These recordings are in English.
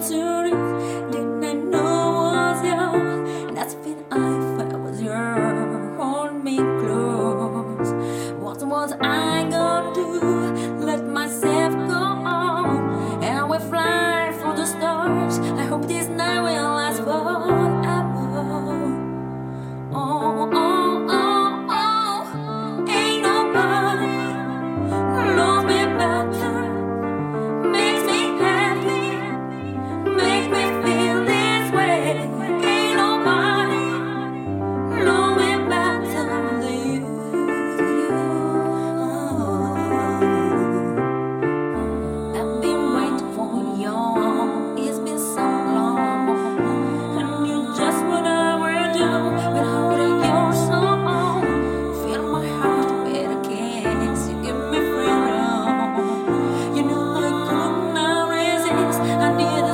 to I need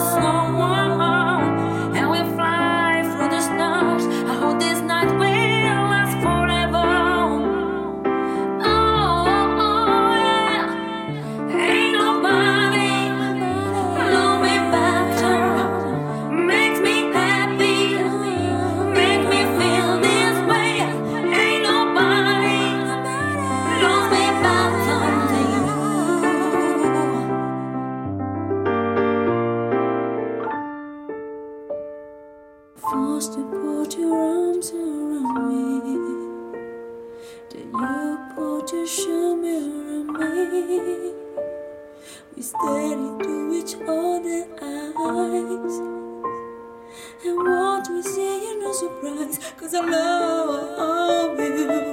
forced to put your arms around me. Then you put your shadow around me. We stared into each other's eyes. And what we see say, no surprise, cause I love you.